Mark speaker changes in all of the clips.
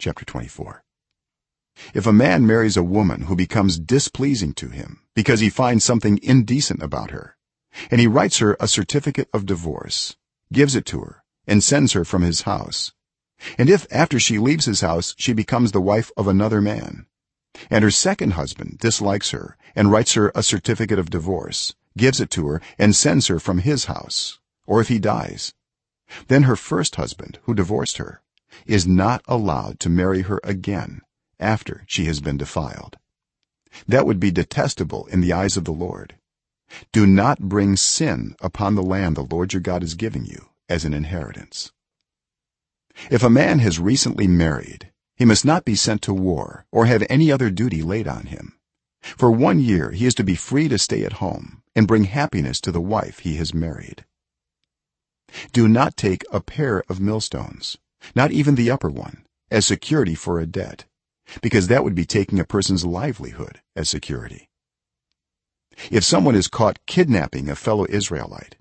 Speaker 1: chapter 24 if a man marries a woman who becomes displeasing to him because he finds something indecent about her and he writes her a certificate of divorce gives it to her and sends her from his house and if after she leaves his house she becomes the wife of another man and her second husband dislikes her and writes her a certificate of divorce gives it to her and sends her from his house or if he dies then her first husband who divorced her is not allowed to marry her again after she has been defiled. That would be detestable in the eyes of the lord. Do not bring sin upon the land the lord your god is giving you as an inheritance. If a man has recently married he must not be sent to war or have any other duty laid on him. For one year he is to be free to stay at home and bring happiness to the wife he has married. Do not take a pair of millstones not even the upper one as security for a debt because that would be taking a person's livelihood as security. If someone is caught kidnapping a fellow israelite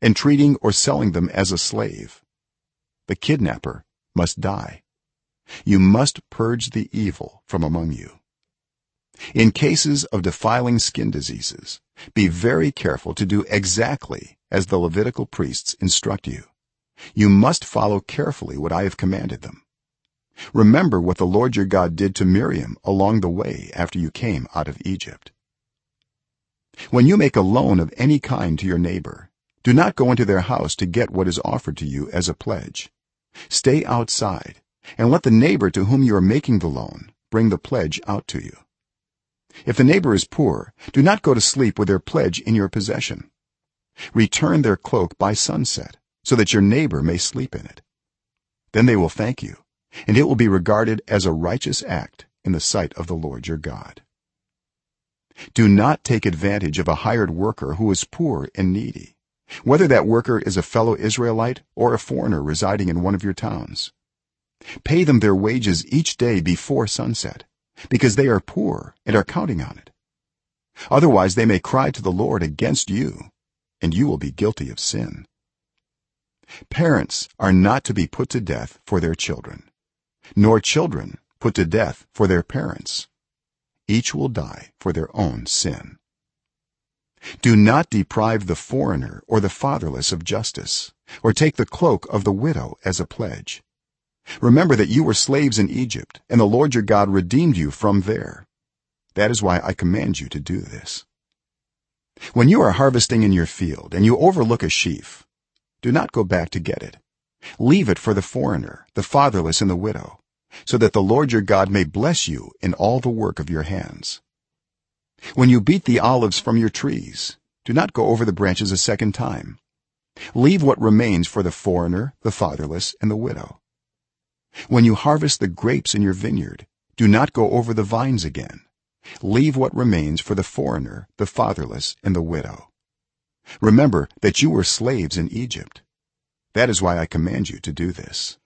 Speaker 1: and treating or selling them as a slave the kidnapper must die. You must purge the evil from among you. In cases of defiling skin diseases be very careful to do exactly as the levitical priests instruct you you must follow carefully what i have commanded them. Remember what the lord your god did to miriam along the way after you came out of egypt. When you make a loan of any kind to your neighbor do not go into their house to get what is offered to you as a pledge. Stay outside and let the neighbor to whom you are making the loan bring the pledge out to you. If the neighbor is poor do not go to sleep with their pledge in your possession. Return their cloak by sunset so that your neighbor may sleep in it. Then they will thank you and it will be regarded as a righteous act in the sight of the lord your god. Do not take advantage of a hired worker who is poor and needy whether that worker is a fellow israelite or a foreigner residing in one of your towns. Pay them their wages each day before sunset because they are poor and are counting on it. Otherwise they may cry to the lord against you and you will be guilty of sin parents are not to be put to death for their children nor children put to death for their parents. Each will die for their own sin. Do not deprive the foreigner or the fatherless of justice or take the cloak of the widow as a pledge. Remember that you were slaves in egypt and the lord your god redeemed you from there. That is why i command you to do this. When you are harvesting in your field and you overlook a sheaf do not go back to get it. Leave it for the foreigner the fatherless and the widow so that the lord your god may bless you in all the work of your hands. When you beat the olives from your trees do not go over the branches a second time. Leave what remains for the foreigner the fatherless and the widow. When you harvest the grapes in your vineyard do not go over the vines again. Leave what remains for the foreigner the fatherless and the widow remember that you were slaves in egypt. That is why i command you to do this